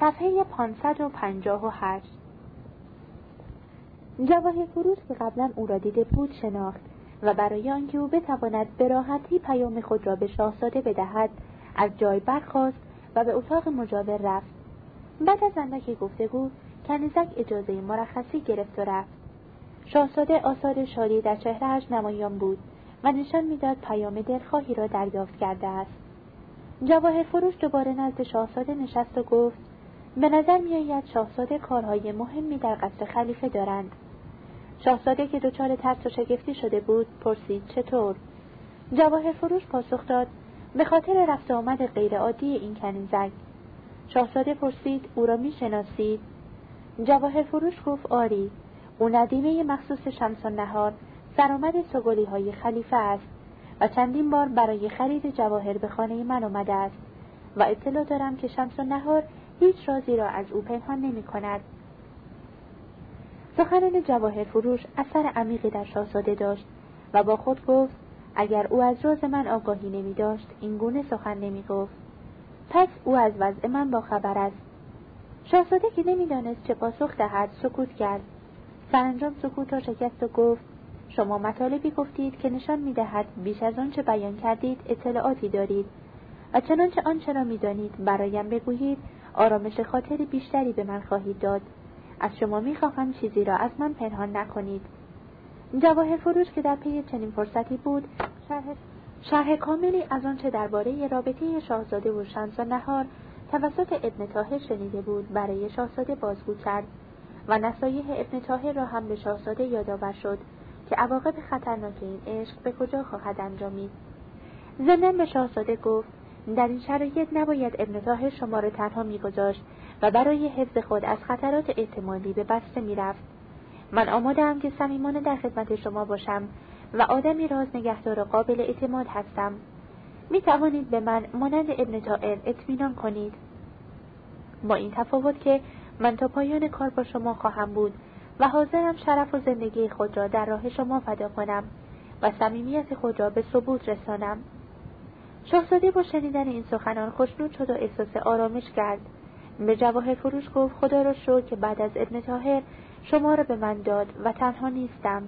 صفحه 558 جواهر فروش که قبلا او را دیده بود شناخت و برای آنکه او بتواند به راحتی پیام خود را به شاهزاده بدهد از جای برخاست و به اتاق مجاور رفت. بعد از اندکی گفتگو کنیزک اجازه مرخصی گرفت و رفت. شاهزاده آثار شادی در چهرهش نمایان بود و نشان می‌داد پیام دلخواهی را دریافت کرده است. جواهر فروش دوباره نزد شاهزاده نشست و گفت به نظر میآید شاهزاده کارهای مهمی در قصر خلیفه دارند. شاهزاده که دچار ترس و شگفتی شده بود پرسید چطور؟ جواهر فروش پاسخ داد به خاطر رفت آمد غیرعادی این کنیزک شاهزاده پرسید او را می‌شناسید؟ جواهر فروش گفت آری او ندیمه مخصوص شمس و نهار سرآمد سگلی های خلیفه است و چندین بار برای خرید جواهر به خانه من آمده است و اطلاع دارم که شمس و نهار هیچ رازی را از او پنهان نمی کند. سخنان جواهر فروش اثر عمیقی در شاهزاده داشت و با خود گفت اگر او از راز من آگاهی نمی داشت این گونه سخن نمی گفت. پس او از وضع من با خبر است. شاهزاده که نمی‌دانست چه پاسخ دهد سکوت کرد. سرانجام سکوت را شکست و گفت شما مطالبی گفتید که نشان می‌دهد بیش از آنچه بیان کردید اطلاعاتی دارید و چنانچه آنچه را می‌دانید برایم بگویید آرامش خاطر بیشتری به من خواهید داد. از شما می‌خواهم چیزی را از من پنهان نکنید. جواهر فروش که در پی چنین فرصتی بود شرح, شرح کاملی از آنچه درباره رابطه شاهزاده و شمس و نهار توسط ابن تاهر شنیده بود برای شاهزاده بازگو کرد و نصایح ابن تاهر را هم به شاهزاده یادآور شد که عواقب خطرناک این عشق به کجا خواهد انجامید. زندن به شاهزاده گفت در این شرایط نباید ابن تاهر شما را تنها میگذاشت و برای حفظ خود از خطرات احتمالی به بسته می‌رفت. من آمادم که صمیمانه در خدمت شما باشم و آدمی راز نگهدار و قابل اعتماد هستم. می توانید به من مانند ابن تائر اطمینان کنید. با این تفاوت که من تا پایان کار با شما خواهم بود و حاضرم شرف و زندگی خود را در راه شما فدا کنم و صمیمیت خود را به ثبوت رسانم. شاهزاده با شنیدن این سخنان خوشنود شد و احساس آرامش کرد. به جواهر فروش گفت خدا را شکر که بعد از ابن تاهر شما را به من داد و تنها نیستم.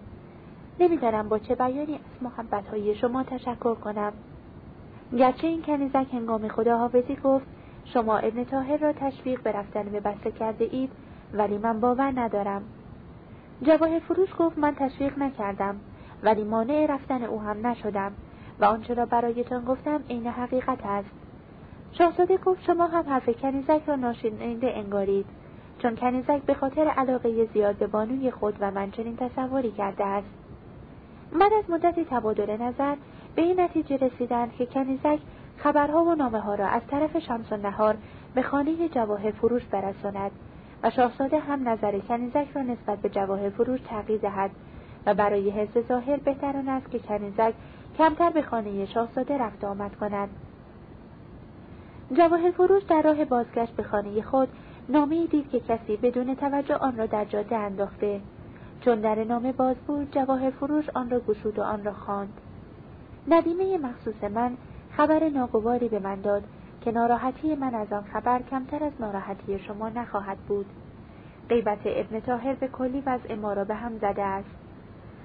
نمی‌دانم با چه بیانی از محبتهای شما تشکر کنم. گرچه این کنیزک هنگام خداحافظی گفت شما ابن تاهر را تشویق به رفتن به بسته کرده اید ولی من باور ندارم. جواهر فروش گفت من تشویق نکردم ولی مانع رفتن او هم نشدم. و آنچه را برایتان گفتم عین حقیقت است. شاهزاده گفت شما هم حرف کنیزک را ناشنیده انگارید چون کنیزک به خاطر علاقه زیاد به بانوی خود و من چنین تصوری کرده است. بعد از مدتی تبادل نظر به این نتیجه رسیدند که کنیزک خبرها و نامه ها را از طرف شمس و نهار به خانه جواهر فروش برساند و شاهزاده هم نظر کنیزک را نسبت به جواهر فروش تغییر دهد و برای حفظ ظاهر بهتر آن است که کنیزک کمتر به خانه شاهزاده رفت آمد کند جواهر فروش در راه بازگشت به خانه خود نامه دید که کسی بدون توجه آن را در جاده انداخته. چون در نامه باز بود جواهر فروش آن را گشود و آن را خواند. ندیمه مخصوص من خبر ناگواری به من داد که ناراحتی من از آن خبر کمتر از ناراحتی شما نخواهد بود. غیبت ابن تاهر به کلی وضع ما را به هم زده است.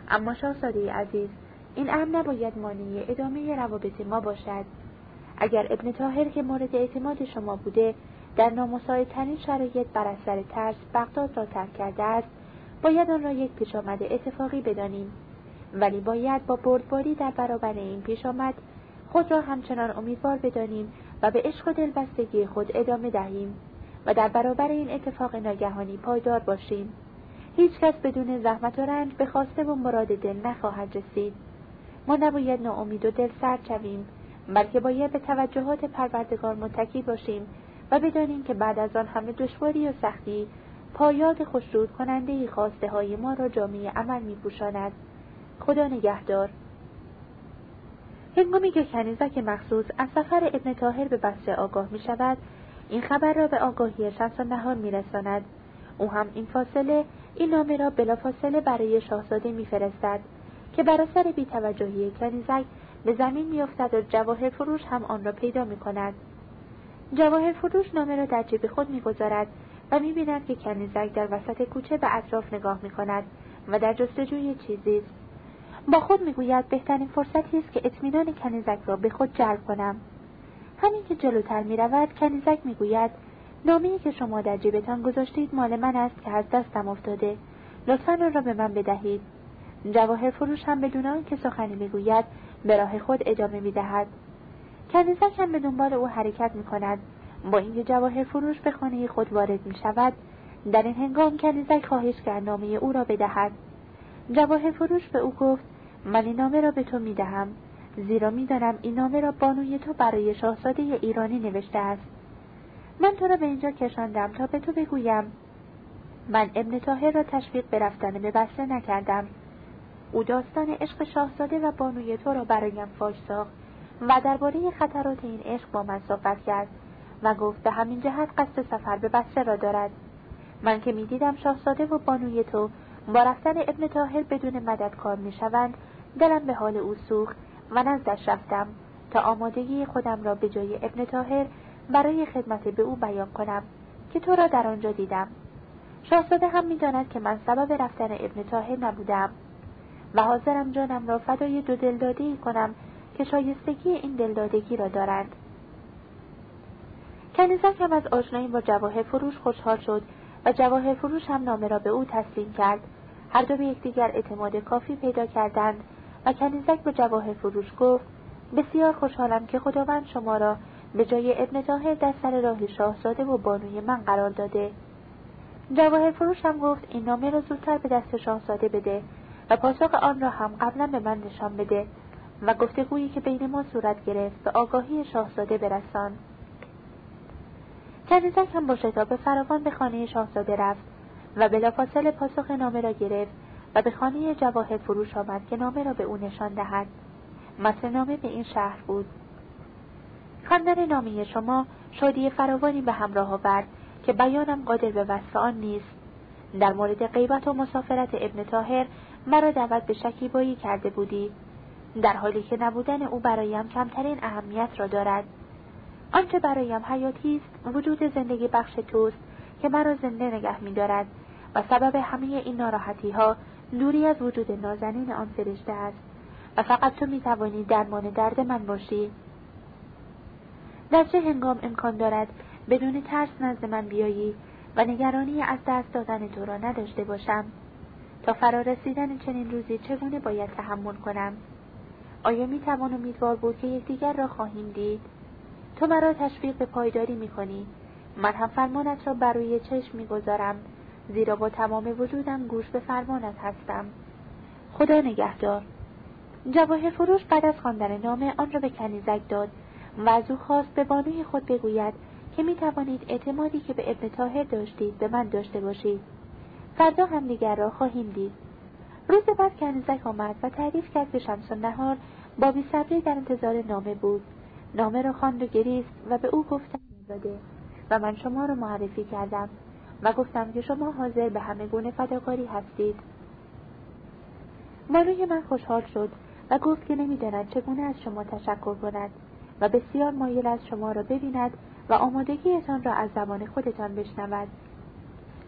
اما شاهزاده عزیز این امر نباید مانع ادامه روابط ما باشد. اگر ابن تاهر که مورد اعتماد شما بوده در نامساعدترین شرایط بر اثر ترس بغداد را ترک کرده است باید آن را یک پیش آمده اتفاقی بدانیم. ولی باید با بردباری در برابر این پیش آمد خود را همچنان امیدوار بدانیم و به عشق و دلبستگی خود ادامه دهیم و در برابر این اتفاق ناگهانی پایدار باشیم. هیچ کس بدون زحمت و رنج به خواسته و مراد دل نخواهد رسید. ما نباید ناامید و دل سرد شویم بلکه باید به توجهات پروردگار متکی باشیم و بدانیم که بعد از آن همه دشواری و سختی پایاد خوشرود کننده خواسته های ما را جامعه عمل می پوشاند. خدا نگهدار هنگامی که کنیزک مخصوص از سفر ابن تاهر به بسته آگاه می شود این خبر را به آگاهی شمس نهار می رساند. او هم این فاصله این نامه را بلافاصله برای شاهزاده میفرستد که بر اثر بیتوجهی کنیزک به زمین میافتد و جواهر فروش هم آن را پیدا می کند. جواهر فروش نامه را در جیب خود می‌گذارد و می‌بیند که کنیزک در وسط کوچه به اطراف نگاه می‌کند و در جستجوی چیزی است. با خود می‌گوید بهترین فرصتی است که اطمینان کنیزک را به خود جلب کنم. همین که جلوتر می‌رود کنیزک می‌گوید نامهای که شما در جیبتان گذاشتید مال من است که از دستم افتاده. لطفا آن را به من بدهید. جواهر فروش هم بدون آنکه سخنی می‌گوید به راه خود ادامه می‌دهد. کنیزک هم به دنبال او حرکت می‌کند. با اینکه جواهر فروش به خانه خود وارد می شود در این هنگام کنیزک خواهش کرد نامه او را بدهد. جواهر فروش به او گفت من این نامه را به تو می دهم زیرا می‌دانم این نامه را بانوی تو برای شاهزاده ایرانی نوشته است. من تو را به اینجا کشاندم تا به تو بگویم. من ابن تاهر را تشویق به رفتن به بسته نکردم. او داستان عشق شاهزاده و بانوی تو را برایم فاش ساخت و درباره خطرات این عشق با من صحبت کرد و گفت به همین جهت قصد سفر به بسره را دارد. من که می‌دیدم شاهزاده و بانوی تو با رفتن ابن تاهر بدون مدد کار می‌شوند دلم به حال او سوخت و نزدش رفتم تا آمادگی خودم را به جای ابن تاهر برای خدمت به او بیان کنم که تو را در آنجا دیدم. شاهزاده هم می‌داند که من سبب رفتن ابن تاهر نبودم. و حاضرم جانم را فدای دو دلدادی کنم که شایستگی این دلدادگی را دارند. کنیزک هم از آشنایی با جواهر فروش خوشحال شد و جواهر فروش هم نامه را به او تسلیم کرد. هر دو به یکدیگر اعتماد کافی پیدا کردند و کنیزک به جواهر فروش گفت بسیار خوشحالم که خداوند شما را به جای ابن تاهر در سر راه شاهزاده و بانوی من قرار داده. جواهر فروش هم گفت این نامه را زودتر به دست شاهزاده بده. و پاسخ آن را هم قبلا به من نشان بده و گفتگویی که بین ما صورت گرفت به آگاهی شاهزاده برسان. کنیزک هم با شتاب فراوان به خانه شاهزاده رفت و بلافاصله پاسخ نامه را گرفت و به خانه جواهر فروش آمد که نامه را به او نشان دهد. متن نامه به این شهر بود. خواندن نامه شما شادی فراوانی به همراه آورد که بیانم قادر به وصف آن نیست. در مورد غیبت و مسافرت ابن تاهر مرا دعوت به شکیبایی کرده بودی. در حالی که نبودن او برایم کمترین اهمیت را دارد. آنچه برایم حیاتی است وجود زندگی بخش توست که مرا زنده نگه میدارد و سبب همه این ناراحتی ها دوری از وجود نازنین آن فرشته است و فقط تو می‌توانی درمان درد من باشی. در چه هنگام امکان دارد بدون ترس نزد من بیایی و نگرانی از دست دادن تو را نداشته باشم. تا فرارسیدن چنین روزی چگونه باید تحمل کنم؟ آیا می‌توان امیدوار بود که یکدیگر را خواهیم دید؟ تو مرا تشویق به پایداری می‌کنی من هم فرمانت را بر روی چشم می‌گذارم زیرا با تمام وجودم گوش به فرمانت هستم. خدا نگهدار. جواهر فروش بعد از خواندن نامه آن را به کنیزک داد و از او خواست به بانوی خود بگوید که می توانید اعتمادی که به ابن تاهر داشتید به من داشته باشید. فردا هم دیگر را خواهیم دید. روز بعد کنیزک آمد و تعریف کرد که شمس نهار با بیصبری در انتظار نامه بود. نامه را خواند و گریست و به او گفتم داده و من شما را معرفی کردم و گفتم که شما حاضر به همه گونه فداکاری هستید. مانوی من خوشحال شد و گفت که نمی‌داند چگونه از شما تشکر کند و بسیار مایل از شما را ببیند و آمادگیتان را از زبان خودتان بشنود.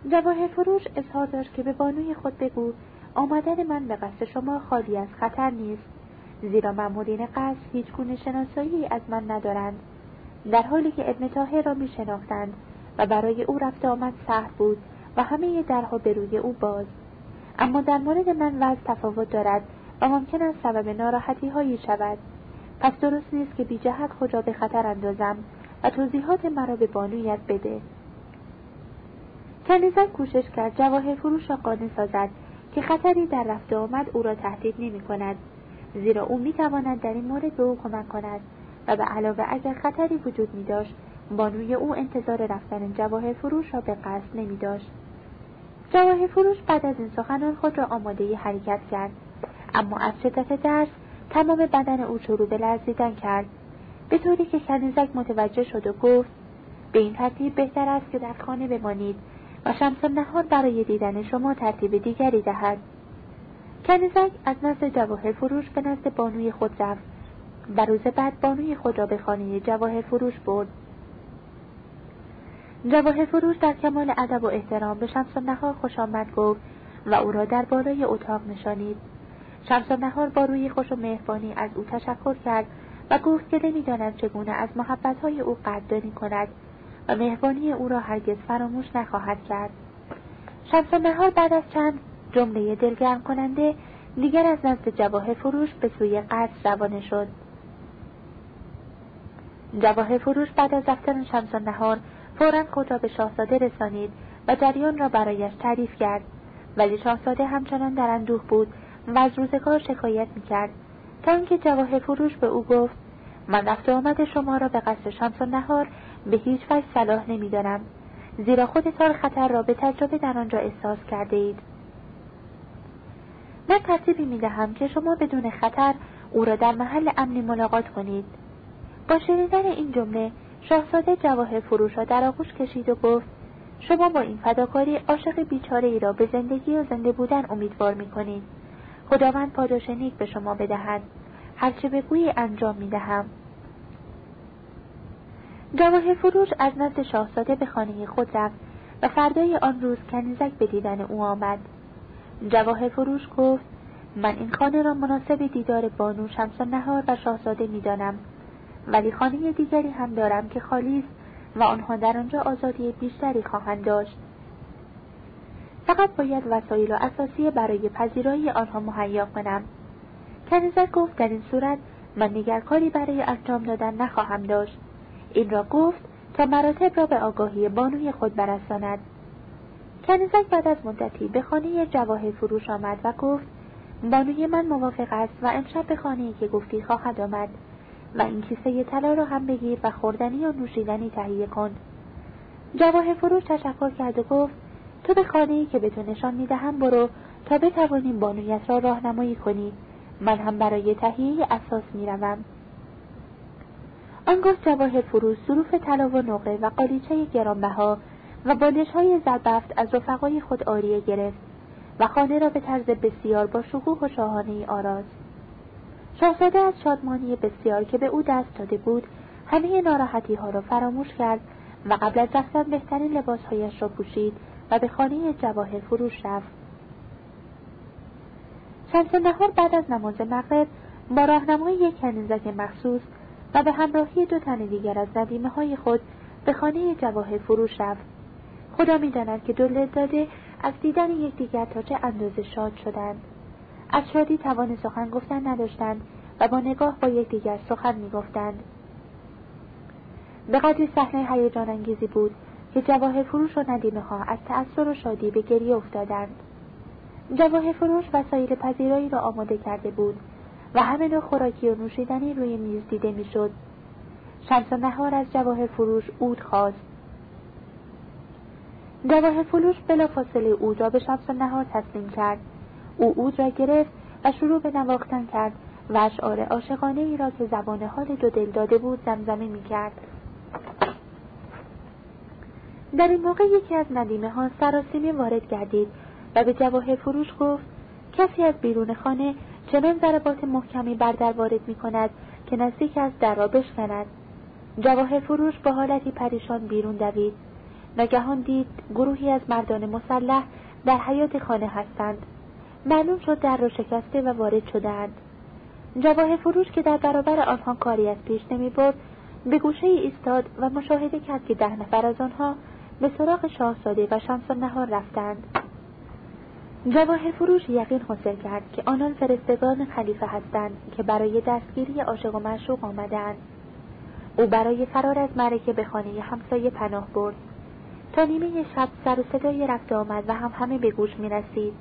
جواهر فروش اظهار داشت که به بانوی خود بگو آمدن من به قصد شما خالی از خطر نیست. زیرا مأمورین قصد هیچ گونه شناسایی از من ندارند. در حالی که ابن تاهر را می شناختند و برای او رفت آمد سهل بود و همه درها به روی او باز. اما در مورد من وضع تفاوت دارد و ممکن است سبب ناراحتی هایی شود. پس درست نیست که بی جهت خود را به خطر اندازم و توضیحات مرا به بانویت بده. کنیزک کوشش کرد جواهر فروش را قانع سازد که خطری در رفت آمد او را تهدید نمی کند. زیرا او می تواند در این مورد به او کمک کند و به علاوه اگر خطری وجود می داشت بانوی او انتظار رفتن جواهر فروش را به قصد نمی داشت. جواهر فروش بعد از این سخنان خود را آماده حرکت کرد. اما از شدت درس تمام بدن او شروع به لرزیدن کرد. به طوری که کنیزک متوجه شد و گفت به این ترتیب بهتر است که در خانه بمانید. و شمس نهار برای دیدن شما ترتیب دیگری دهد. کنیزک از نزد جواهر فروش به نزد بانوی خود رفت و روز بعد بانوی خود را به خانه جواهر فروش برد. جواهر فروش در کمال ادب و احترام به شمس نهار خوش آمد گفت و او را در بالای اتاق نشانید. شمس نهار با روی خوش و مهربانی از او تشکر کرد و گفت که نمی‌داند چگونه از محبتهای او قدردانی کند. و مهربانی او را هرگز فراموش نخواهد کرد. شمس نهار بعد از چند جمله دلگرم کننده دیگر از نزد جواهر فروش به سوی قصد روانه شد. جواهر فروش بعد از رفتن شمس نهار فورا خود را به شاهزاده رسانید و جریان را برایش تعریف کرد. ولی شاهزاده همچنان در اندوه بود و از روزگار شکایت می‌کرد. تا اینکه جواهر فروش به او گفت من رفت آمد شما را به قصد شمس نهار به هیچ وجه صلاح نمی‌دانم. زیرا خودتان خطر را به تجربه در آنجا احساس کرده اید من ترتیبی می دهم که شما بدون خطر او را در محل امنی ملاقات کنید. با شنیدن این جمله شاهزاده جواهر فروش را در آغوش کشید و گفت شما با این فداکاری عاشق بیچاره ای را به زندگی و زنده بودن امیدوار می کنید خداوند پاداش نیک به شما بدهد. هرچه بگویی انجام می دهم جواهر فروش از نزد شاهزاده به خانه خود رفت و فردای آن روز کنیزک به دیدن او آمد. جواهر فروش گفت من این خانه را مناسب دیدار بانو شمس نهار و شاهزاده می‌دانم. ولی خانه دیگری هم دارم که خالی است و آنها در آنجا آزادی بیشتری خواهند داشت. فقط باید وسایل و اساسی برای پذیرایی آنها مهیا کنم. کنیزک گفت در این صورت من نگرکاری برای انجام دادن نخواهم داشت. این را گفت تا مراتب را به آگاهی بانوی خود برساند. کنیزک بعد از مدتی به خانه جواهر فروش آمد و گفت بانوی من موافق است و امشب به خانه که گفتی خواهد آمد و این کیسه طلا را هم بگیر و خوردنی و نوشیدنی تهیه کن. جواهر فروش تشکر کرد و گفت تو به خانه که به تو نشان می‌دهم برو تا بتوانیم بانویت را راهنمایی کنی. من هم برای تهیه اساس می‌روم. آنگاه جواهر فروش ظروف طلا و نقره و قالیچه گرانبها و بالش های زربفت از رفقای خود آریه گرفت و خانه را به طرز بسیار با شکوه و شاهانه آراست. شاهزاده از شادمانی بسیار که به او دست داده بود همه ناراحتی ها را فراموش کرد و قبل از رفتن بهترین لباسهایش را پوشید و به خانه جواهر فروش رفت. شمس نهار بعد از نماز مغرب با راهنمای یک کنیزک مخصوص و به همراهی دو تن دیگر از ندیمه های خود به خانه جواهر فروش رفت. خدا می‌داند که دو داده از دیدن یکدیگر تا چه اندازه شاد شدند. از شادی توان سخن گفتن نداشتند و با نگاه با یکدیگر سخن می‌گفتند. به قدری صحنه هیجان انگیزی بود که جواهر فروش و ندیمه ها از تأثیر و شادی به گریه افتادند. جواهر فروش وسایل پذیرایی را آماده کرده بود. و همه نوع خوراکی و نوشیدنی روی میز دیده می‌شد. شمس نهار از جواهر فروش اود خواست. جواهر فروش بلا فاصله اود را به شمس نهار تسلیم کرد. او اود را گرفت و شروع به نواختن کرد. و اشعار عاشقانه ای را که زبان حال دو دل داده بود زمزمه می کرد. در این موقع یکی از ندیمه ها سراسیمه وارد گردید و به جواهر فروش گفت کسی از بیرون خانه چنان ضربات محکمی بر در وارد می کند که نزدیک از در را بشکند. جواهر فروش با حالتی پریشان بیرون دوید. ناگهان دید گروهی از مردان مسلح در حیات خانه هستند. معلوم شد در را شکسته و وارد شدهاند. جواهر فروش که در برابر آنها کاری از پیش نمی برد به گوشه ایستاد و مشاهده کرد که ده نفر از آنها به سراغ شاهزاده و شمس نهار رفتند. جواهر فروش یقین حاصل کرد که آنان فرستگان خلیفه هستند که برای دستگیری عاشق و معشوق آمدند او برای فرار از مرکه به خانه همسایه پناه برد. تا نیمه شب سر و صدای رفته آمد و هم همه به گوش می رسید.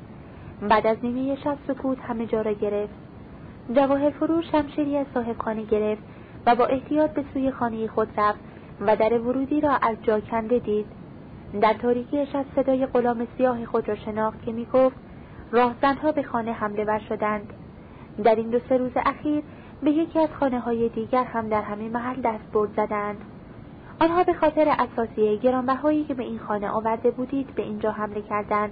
بعد از نیمه شب سکوت همه جا را گرفت. جواهر فروش شمشیری از صاحب خانه گرفت و با احتیاط به سوی خانه خود رفت و در ورودی را از جا کنده دید. در تاریکی شب صدای غلام سیاه خود را شناخت که می‌گفت راهزنها به خانه حمله ور شدند. در این دو سه روز اخیر به یکی از خانه های دیگر هم در همین محل دست برد زدند. آنها به خاطر اساسیه گرانبهایی که به این خانه آورده بودید به اینجا حمله کردند.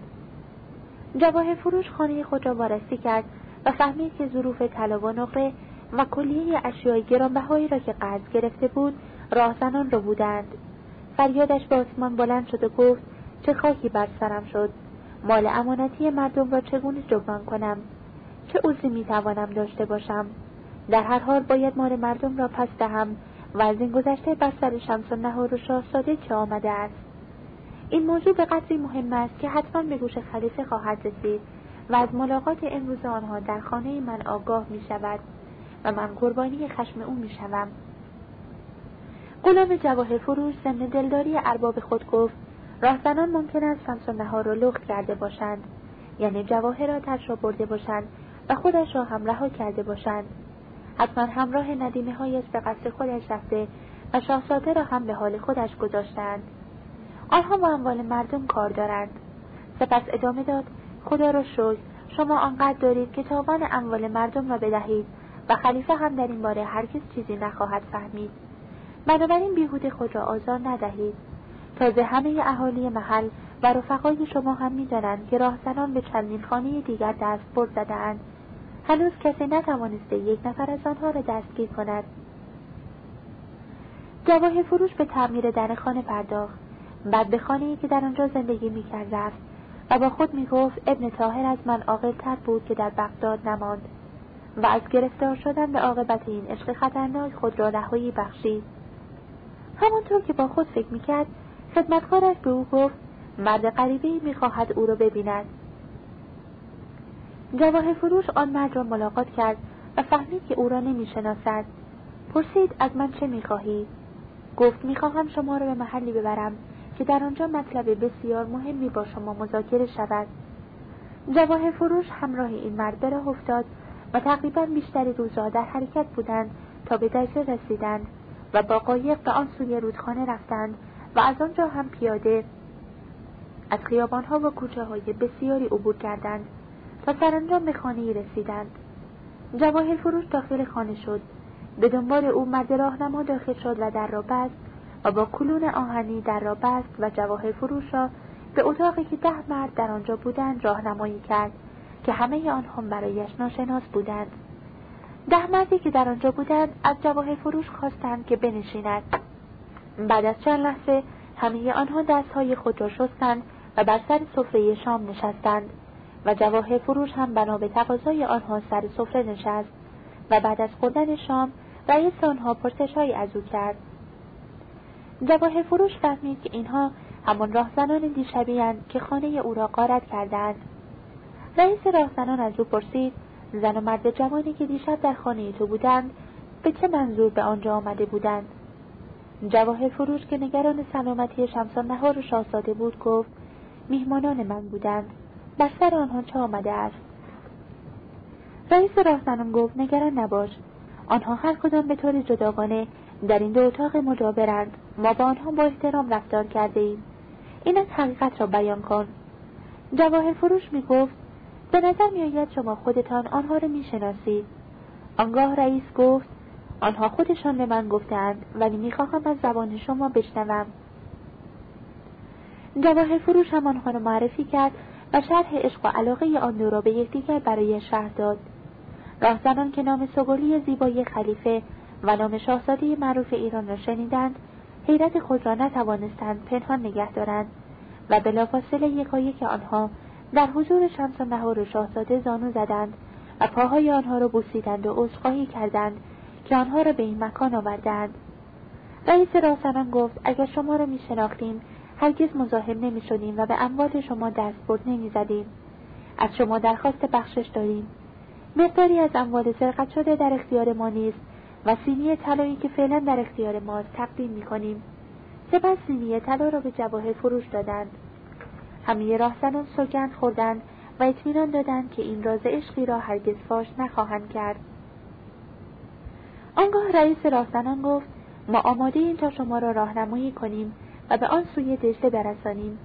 جواهر فروش خانه خود را وارسی کرد و فهمید که ظروف طلا و نقره و کلیه اشیای گرانبهایی را که قرض گرفته بود راهزنان را بودند. فریادش به آسمان بلند شد و گفت چه خاکی بر سرم شد؟ مال امانتی مردم را چگونه جبران کنم؟ چه عذری می‌توانم داشته باشم؟ در هر حال باید مال مردم را پس دهم و از این گذشته بر سر شمس و نهار و شاهزاده چه آمده است؟ این موضوع به قدری مهم است که حتما به گوش خلیفه خواهد رسید و از ملاقات امروز آنها در خانه من آگاه می شود و من قربانی خشم او می شوم. غلام جواهر فروش ضمن دلداری ارباب خود گفت راهزنان ممکن است شمس نهار را لخت کرده باشند. یعنی جواهراتش را برده باشند و خودش را هم رها کرده باشند. حتما همراه ندیمه هایش به قصد خودش رفته و شاهزاده را هم به حال خودش گذاشتند. آنها با اموال مردم کار دارند. سپس ادامه داد خدا را شکر شما آنقدر دارید که تاوان اموال مردم را بدهید و خلیفه هم در این باره هرگز چیزی نخواهد فهمید. بنابراین بیهوده خود را آزار ندهید. تازه همه اهالی محل و رفقای شما هم می‌دانند که راهزنان به چندین خانه دیگر دست برد زدهاند. هنوز کسی نتوانسته یک نفر از آنها را دستگیر کند. جواهر فروش به تعمیر در خانه پرداخت. بعد به خانه که در آنجا زندگی می‌کرد رفت و با خود می‌گفت ابن تاهر از من عاقلتر بود که در بغداد نماند و از گرفتار شدن به عاقبت این عشق خطرناک خود را رهایی بخشید. همانطور که با خود فکر می‌کرد خدمتکارش به او گفت مرد غریبه می‌خواهد او را ببیند. جواهر فروش آن مرد را ملاقات کرد و فهمید که او را نمی‌شناسد. پرسید از من چه می‌خواهی؟ گفت می‌خواهم شما را به محلی ببرم که در آنجا مطلب بسیار مهمی با شما مذاکره شود. جواهر فروش همراه این مرد به راه افتاد و تقریبا بیشتری روزها در حرکت بودند تا به دجله رسیدند. و با قایق به آن سوی رودخانه رفتند و از آنجا هم پیاده از خیابانها و کوچه های بسیاری عبور کردند تا سرانجام به خانه رسیدند. جواهر فروش داخل خانه شد. به دنبال او مرد راهنما داخل شد و در را بست و با کلون آهنی در را بست و جواهر فروش را به اتاقی که ده مرد در آنجا بودند راهنمایی کرد که همه آنها برایش ناشناس بودند. ده مردی که در آنجا بودند از جواهر فروش خواستند که بنشیند بعد از چند لحظه همه آنها دستهای خود را شستند و بر سر سفره شام نشستند و جواهر فروش هم بنا به تقاضای آنها سر سفره نشست و بعد از خوردن شام رئیس آنها پرسشهایی از او کرد. جواهر فروش فهمید که اینها همان راهزنان دیشبیاند که خانه او را غارت کردند رئیس راهزنان از او پرسید زن و مرد جوانی که دیشب در خانه تو بودند به چه منظور به آنجا آمده بودند؟ جواهر فروش که نگران سلامتی شمس نهار و شاهزاده بود گفت میهمانان من بودند. بر سر آنها چه آمده است؟ رئیس راهزنان گفت نگران نباش. آنها هر کدام به طور جداگانه در این دو اتاق مجاورند. ما با آنها با احترام رفتار کرده ایم. این از حقیقت را بیان کن. جواهر فروش می گفت به نظر می آید شما خودتان آنها را می شناسید آنگاه رئیس گفت آنها خودشان به من گفتند ولی می‌خواهم از زبان شما بشنوم. جواهر فروش هم آنها را معرفی کرد و شرح عشق و علاقه آن دو را به یکدیگر برای شهر داد. راهزنان که نام سگلی زیبایی خلیفه و نام شاهزاده معروف ایران را شنیدند حیرت خود را نتوانستند پنهان نگه دارند و بلافاصله یکایک آنها در حضور شمس و نهار و شاهزاده زانو زدند و پاهای آنها را بوسیدند و عذرخواهی کردند که آنها را به این مکان آوردند رئیس راهزنان گفت اگر شما را می شناختیم هرگز مزاحم نمی شدیم و به اموال شما دست برد نمی زدیم. از شما درخواست بخشش داریم مقداری از اموال سرقت شده در اختیار ما نیست و سینی طلایی که فعلا در اختیار ماست تقدیم می کنیم. سپس سینی طلا را به جواهر فروش دادند. همه راهزنان سوگند خوردند و اطمینان دادند که این راز عشقی را هرگز فاش نخواهند کرد. آنگاه رئیس راهزنان گفت ما آماده این تا شما را راهنمایی کنیم و به آن سوی دجله برسانیم.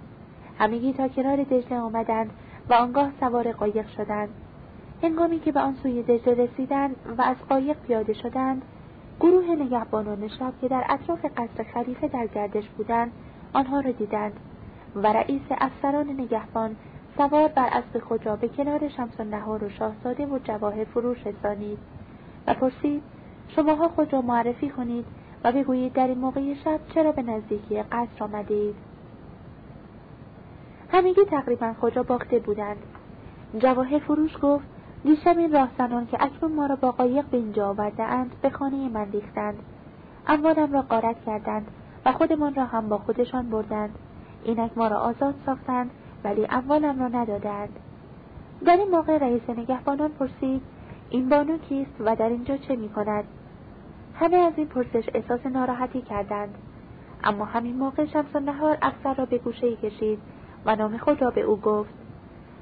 همگی تا کنار دجله آمدند و آنگاه سوار قایق شدند. هنگامی که به آن سوی دجله رسیدند و از قایق پیاده شدند گروه نگهبانان شب که در اطراف قصر خلیفه در گردش بودند آنها را دیدند و رئیس افسران نگهبان سوار بر اسب خود را به کنار شمس و نهار و شاهزاده و جواهر فروش رسانید و پرسید شماها خود را معرفی کنید و بگویید در این موقع شب چرا به نزدیکی قصر آمده اید همگی تقریبا خود را باخته بودند. جواهر فروش گفت دیشب این راهزنان که اکنون ما را با قایق به اینجا آورده اند به خانه من ریختند. اموالم را قارت کردند و خودمان را هم با خودشان بردند. اینک ما را آزاد ساختند ولی اموالم را ندادند. در این موقع رئیس نگهبانان پرسید این بانو کیست و در اینجا چه می کند؟ همه از این پرسش احساس ناراحتی کردند. اما همین موقع شمس نهار افسر را به گوشه کشید و نام خود را به او گفت.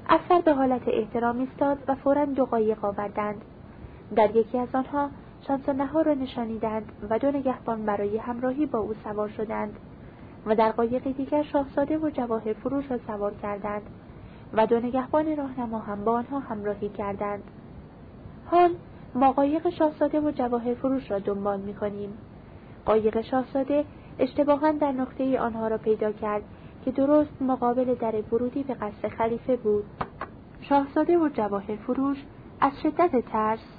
افسر به حالت احترام ایستاد و فورا دو قایق آوردند. در یکی از آنها شمس نهار را نشانیدند و دو نگهبان برای همراهی با او سوار شدند. و در قایق دیگر شاهزاده و جواهر فروش را سوار کردند و دو نگهبان راهنما هم با آنها همراهی کردند حال ما قایق شاهزاده و جواهر فروش را دنبال می کنیم. قایق شاهزاده اشتباها در نقطه آنها را پیدا کرد که درست مقابل در ورودی به قصر خلیفه بود. شاهزاده و جواهر فروش از شدت ترس